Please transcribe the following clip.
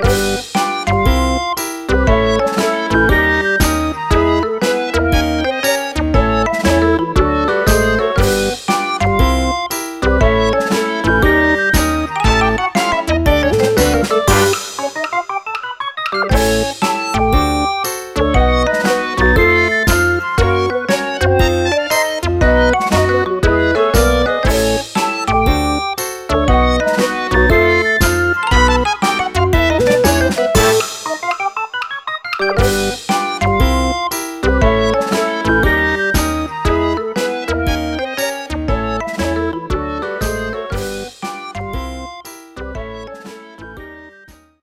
Bye.